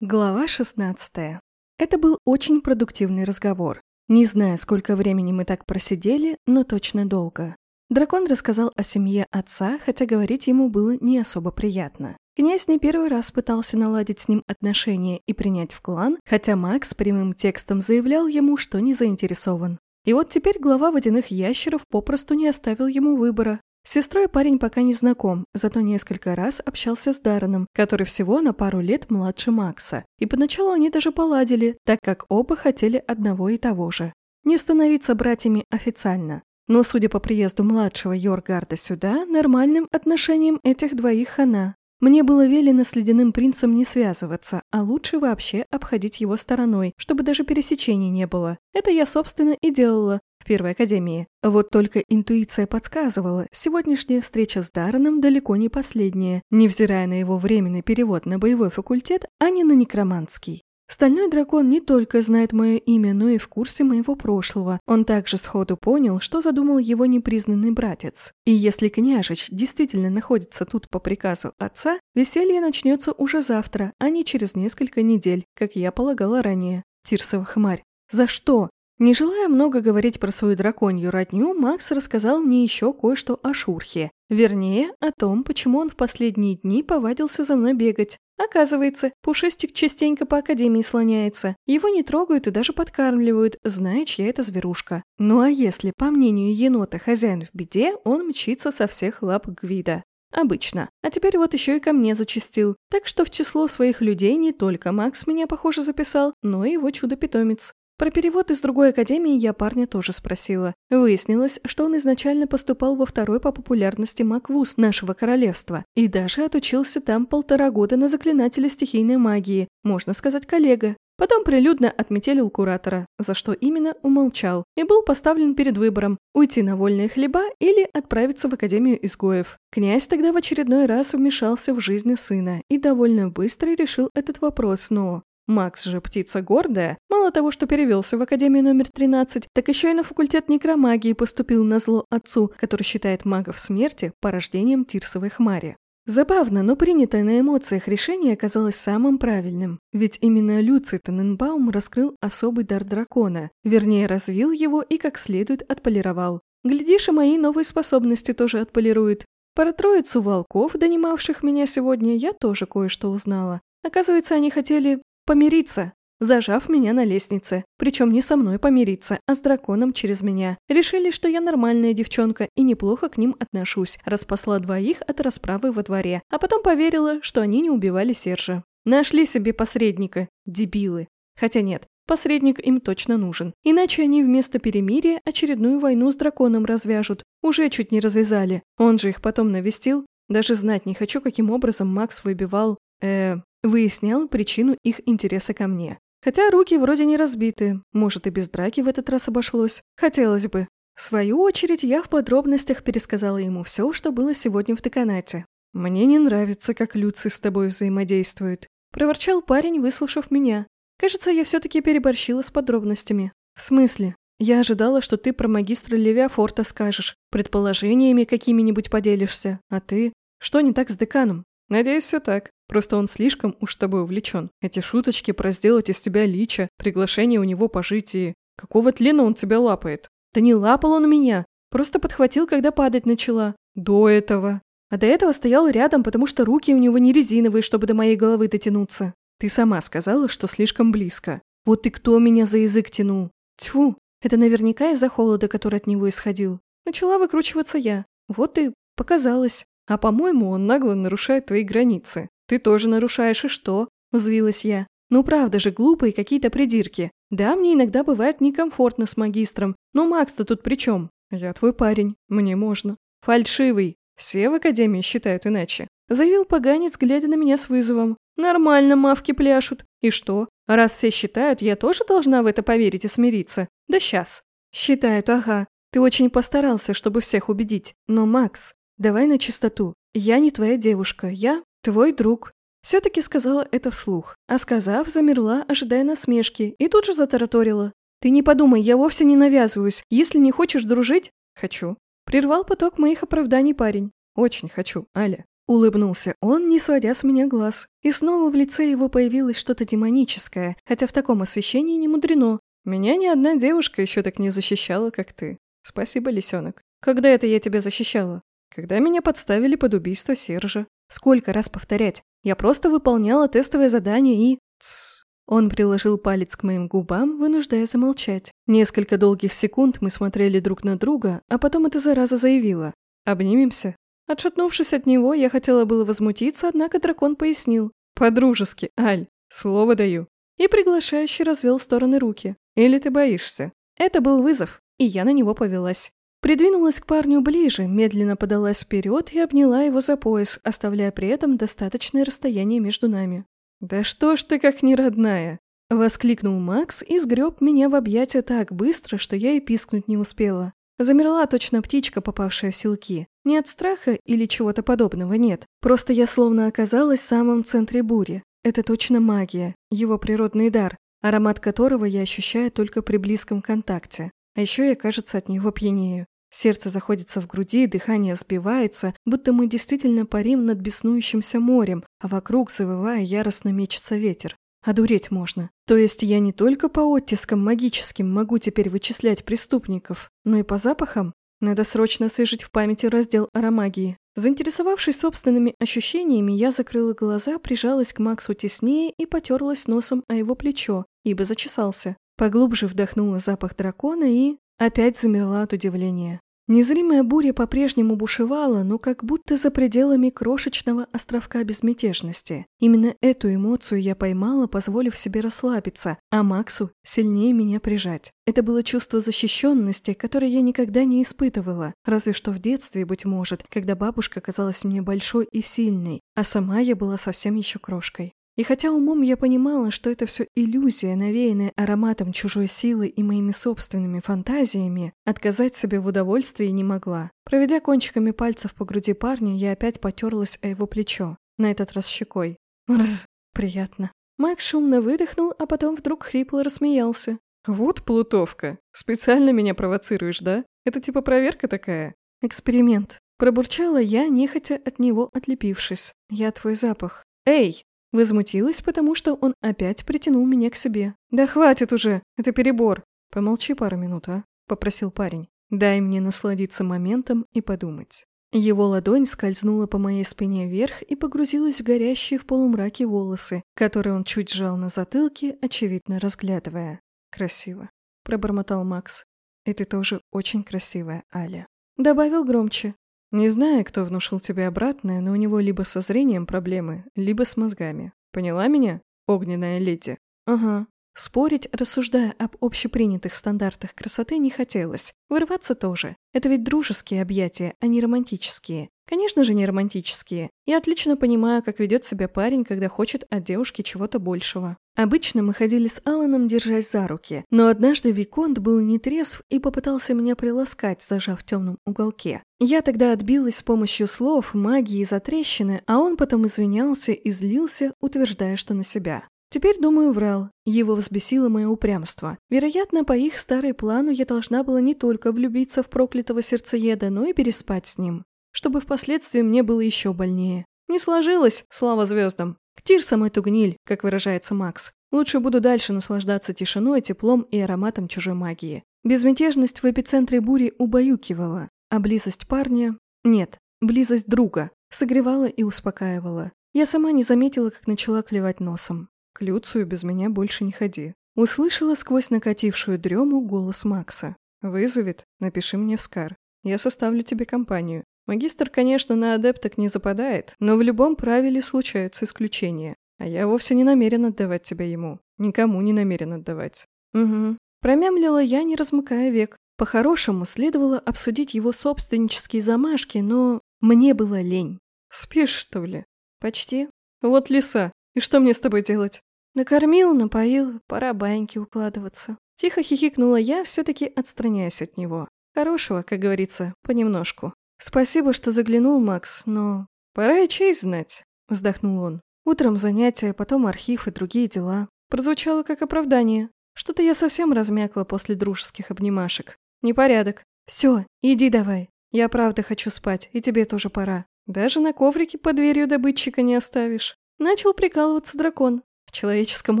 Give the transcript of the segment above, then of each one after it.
Глава 16. Это был очень продуктивный разговор. Не знаю, сколько времени мы так просидели, но точно долго. Дракон рассказал о семье отца, хотя говорить ему было не особо приятно. Князь не первый раз пытался наладить с ним отношения и принять в клан, хотя Макс прямым текстом заявлял ему, что не заинтересован. И вот теперь глава водяных ящеров попросту не оставил ему выбора. С сестрой парень пока не знаком, зато несколько раз общался с Дарреном, который всего на пару лет младше Макса. И поначалу они даже поладили, так как оба хотели одного и того же. Не становиться братьями официально. Но, судя по приезду младшего Йоргарда сюда, нормальным отношением этих двоих хана. Мне было велено с ледяным принцем не связываться, а лучше вообще обходить его стороной, чтобы даже пересечений не было. Это я, собственно, и делала, в Первой Академии. Вот только интуиция подсказывала, сегодняшняя встреча с Дарреном далеко не последняя, невзирая на его временный перевод на боевой факультет, а не на некроманский. Стальной дракон не только знает мое имя, но и в курсе моего прошлого. Он также сходу понял, что задумал его непризнанный братец. И если княжич действительно находится тут по приказу отца, веселье начнется уже завтра, а не через несколько недель, как я полагала ранее. Тирсова хмарь. За что? Не желая много говорить про свою драконью родню, Макс рассказал мне еще кое-что о Шурхе. Вернее, о том, почему он в последние дни повадился за мной бегать. Оказывается, Пушистик частенько по Академии слоняется. Его не трогают и даже подкармливают, зная, чья это зверушка. Ну а если, по мнению енота, хозяин в беде, он мчится со всех лап Гвида. Обычно. А теперь вот еще и ко мне зачастил. Так что в число своих людей не только Макс меня, похоже, записал, но и его чудо-питомец. Про перевод из другой академии я парня тоже спросила. Выяснилось, что он изначально поступал во второй по популярности Маквуз нашего королевства и даже отучился там полтора года на заклинателя стихийной магии, можно сказать, коллега. Потом прилюдно отметелил куратора, за что именно умолчал, и был поставлен перед выбором – уйти на вольные хлеба или отправиться в Академию изгоев. Князь тогда в очередной раз вмешался в жизнь сына и довольно быстро решил этот вопрос, но Макс же птица гордая. Мало того, что перевелся в Академию номер 13, так еще и на факультет некромагии поступил на зло отцу, который считает магов смерти порождением Тирсовой хмари. Забавно, но принятое на эмоциях решение оказалось самым правильным. Ведь именно Люций Тененбаум раскрыл особый дар дракона, вернее, развил его и как следует отполировал. Глядишь, и мои новые способности тоже отполирует. Про троицу волков, донимавших меня сегодня, я тоже кое-что узнала. Оказывается, они хотели Помириться, зажав меня на лестнице. Причем не со мной помириться, а с драконом через меня. Решили, что я нормальная девчонка и неплохо к ним отношусь, распасла двоих от расправы во дворе. А потом поверила, что они не убивали Сержа. Нашли себе посредника. Дебилы. Хотя нет, посредник им точно нужен. Иначе они вместо перемирия очередную войну с драконом развяжут. Уже чуть не развязали. Он же их потом навестил. Даже знать не хочу, каким образом Макс выбивал... Э, Выяснял причину их интереса ко мне. Хотя руки вроде не разбиты, может и без драки в этот раз обошлось. Хотелось бы. В свою очередь, я в подробностях пересказала ему все, что было сегодня в деканате. «Мне не нравится, как Люций с тобой взаимодействует», – проворчал парень, выслушав меня. «Кажется, я все-таки переборщила с подробностями». «В смысле? Я ожидала, что ты про магистра Левиафорта скажешь, предположениями какими-нибудь поделишься, а ты... Что не так с деканом?» «Надеюсь, все так. Просто он слишком уж тобой увлечен. Эти шуточки про сделать из тебя лича, приглашение у него пожить и... Какого тлена он тебя лапает? Да не лапал он меня. Просто подхватил, когда падать начала. До этого. А до этого стоял рядом, потому что руки у него не резиновые, чтобы до моей головы дотянуться. Ты сама сказала, что слишком близко. Вот и кто меня за язык тянул? Тьфу, это наверняка из-за холода, который от него исходил. Начала выкручиваться я. Вот и показалось. А по-моему, он нагло нарушает твои границы. Ты тоже нарушаешь, и что? Взвилась я. Ну правда же, глупые какие-то придирки. Да, мне иногда бывает некомфортно с магистром, но Макс-то тут при чем? Я твой парень, мне можно. Фальшивый. Все в академии считают иначе. Заявил поганец, глядя на меня с вызовом. Нормально мавки пляшут. И что? Раз все считают, я тоже должна в это поверить и смириться. Да сейчас. Считают, ага. Ты очень постарался, чтобы всех убедить. Но, Макс, давай на чистоту. Я не твоя девушка, я твой друг. Все-таки сказала это вслух, а сказав, замерла, ожидая насмешки, и тут же затараторила. «Ты не подумай, я вовсе не навязываюсь. Если не хочешь дружить...» «Хочу». Прервал поток моих оправданий парень. «Очень хочу, Аля. Улыбнулся он, не сводя с меня глаз. И снова в лице его появилось что-то демоническое, хотя в таком освещении не мудрено. Меня ни одна девушка еще так не защищала, как ты. Спасибо, лисенок. Когда это я тебя защищала? Когда меня подставили под убийство Сержа. Сколько раз повторять? Я просто выполняла тестовое задание и... Тссс. Он приложил палец к моим губам, вынуждая замолчать. Несколько долгих секунд мы смотрели друг на друга, а потом эта зараза заявила. «Обнимемся?» Отшатнувшись от него, я хотела было возмутиться, однако дракон пояснил. «По-дружески, Аль, слово даю». И приглашающий развел стороны руки. «Или ты боишься?» Это был вызов, и я на него повелась. Придвинулась к парню ближе, медленно подалась вперед и обняла его за пояс, оставляя при этом достаточное расстояние между нами. «Да что ж ты как неродная!» – воскликнул Макс и сгреб меня в объятия так быстро, что я и пискнуть не успела. Замерла точно птичка, попавшая в силки. Не от страха или чего-то подобного, нет. Просто я словно оказалась в самом центре бури. Это точно магия, его природный дар, аромат которого я ощущаю только при близком контакте. А еще я, кажется, от него пьянею. Сердце заходится в груди, дыхание сбивается, будто мы действительно парим над беснующимся морем, а вокруг, завывая, яростно мечется ветер. Одуреть можно. То есть я не только по оттискам магическим могу теперь вычислять преступников, но и по запахам? Надо срочно освежить в памяти раздел аромагии. Заинтересовавшись собственными ощущениями, я закрыла глаза, прижалась к Максу теснее и потерлась носом о его плечо, ибо зачесался. Поглубже вдохнула запах дракона и... Опять замерла от удивления. Незримая буря по-прежнему бушевала, но как будто за пределами крошечного островка безмятежности. Именно эту эмоцию я поймала, позволив себе расслабиться, а Максу сильнее меня прижать. Это было чувство защищенности, которое я никогда не испытывала, разве что в детстве, быть может, когда бабушка казалась мне большой и сильной, а сама я была совсем еще крошкой. И хотя умом я понимала, что это все иллюзия, навеянная ароматом чужой силы и моими собственными фантазиями, отказать себе в удовольствии не могла. Проведя кончиками пальцев по груди парня, я опять потерлась о его плечо, на этот раз щекой. Рр, приятно. Майк шумно выдохнул, а потом вдруг хрипло рассмеялся. «Вот плутовка. Специально меня провоцируешь, да? Это типа проверка такая?» «Эксперимент». Пробурчала я, нехотя от него отлепившись. «Я твой запах». «Эй!» Возмутилась, потому что он опять притянул меня к себе. «Да хватит уже, это перебор!» «Помолчи пару минут, а?» – попросил парень. «Дай мне насладиться моментом и подумать». Его ладонь скользнула по моей спине вверх и погрузилась в горящие в полумраке волосы, которые он чуть сжал на затылке, очевидно разглядывая. «Красиво», – пробормотал Макс. «И ты тоже очень красивая, Аля». Добавил громче. Не знаю, кто внушил тебе обратное, но у него либо со зрением проблемы, либо с мозгами. Поняла меня, огненная леди? Ага. Спорить, рассуждая об общепринятых стандартах красоты, не хотелось. Вырываться тоже. Это ведь дружеские объятия, а не романтические. Конечно же, не романтические. Я отлично понимаю, как ведет себя парень, когда хочет от девушки чего-то большего. Обычно мы ходили с Алланом, держась за руки, но однажды Виконт был нетрезв и попытался меня приласкать, зажав в темном уголке. Я тогда отбилась с помощью слов, магии и затрещины, а он потом извинялся и злился, утверждая, что на себя. Теперь, думаю, врал. Его взбесило мое упрямство. Вероятно, по их старой плану я должна была не только влюбиться в проклятого сердцееда, но и переспать с ним чтобы впоследствии мне было еще больнее. Не сложилось, слава звездам. К тирсам эту гниль, как выражается Макс. Лучше буду дальше наслаждаться тишиной, теплом и ароматом чужой магии. Безмятежность в эпицентре бури убаюкивала, а близость парня... Нет, близость друга согревала и успокаивала. Я сама не заметила, как начала клевать носом. К Люцию без меня больше не ходи. Услышала сквозь накатившую дрему голос Макса. «Вызовет? Напиши мне в Скар. Я составлю тебе компанию. Магистр, конечно, на адепток не западает, но в любом правиле случаются исключения. А я вовсе не намерен отдавать тебя ему. Никому не намерен отдавать. Угу. Промямлила я, не размыкая век. По-хорошему, следовало обсудить его собственнические замашки, но мне было лень. Спишь, что ли? Почти. Вот лиса. И что мне с тобой делать? Накормил, напоил, пора баньки укладываться. Тихо хихикнула я, все-таки отстраняясь от него. Хорошего, как говорится, понемножку. «Спасибо, что заглянул, Макс, но пора и честь знать», – вздохнул он. «Утром занятия, потом архив и другие дела. Прозвучало как оправдание. Что-то я совсем размякла после дружеских обнимашек. Непорядок. Все, иди давай. Я правда хочу спать, и тебе тоже пора. Даже на коврике под дверью добытчика не оставишь. Начал прикалываться дракон. В человеческом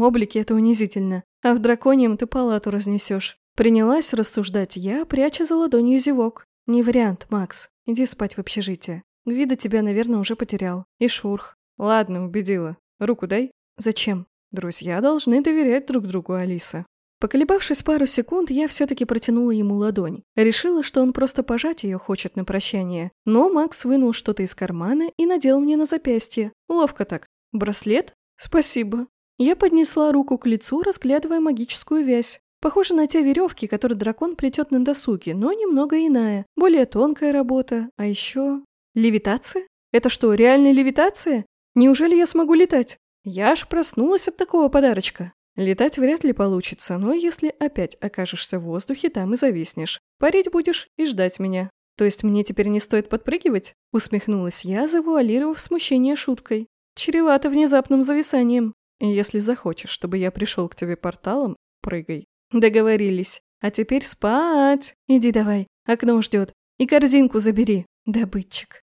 облике это унизительно, а в драконьем ты палату разнесешь. Принялась рассуждать я, пряча за ладонью зевок. Не вариант, Макс. Иди спать в общежитие. Гвида тебя, наверное, уже потерял. И Шурх. Ладно, убедила. Руку дай. Зачем? Друзья должны доверять друг другу, Алиса. Поколебавшись пару секунд, я все-таки протянула ему ладонь. Решила, что он просто пожать ее хочет на прощание. Но Макс вынул что-то из кармана и надел мне на запястье. Ловко так. Браслет? Спасибо. Я поднесла руку к лицу, разглядывая магическую вязь. Похоже на те веревки, которые дракон плетет на досуге, но немного иная. Более тонкая работа. А еще... Левитация? Это что, реальная левитация? Неужели я смогу летать? Я аж проснулась от такого подарочка. Летать вряд ли получится, но если опять окажешься в воздухе, там и зависнешь. Парить будешь и ждать меня. То есть мне теперь не стоит подпрыгивать? Усмехнулась я, завуалировав смущение шуткой. Чревато внезапным зависанием. Если захочешь, чтобы я пришел к тебе порталом, прыгай. Договорились. А теперь спать. Иди давай, окно ждет. И корзинку забери, добытчик.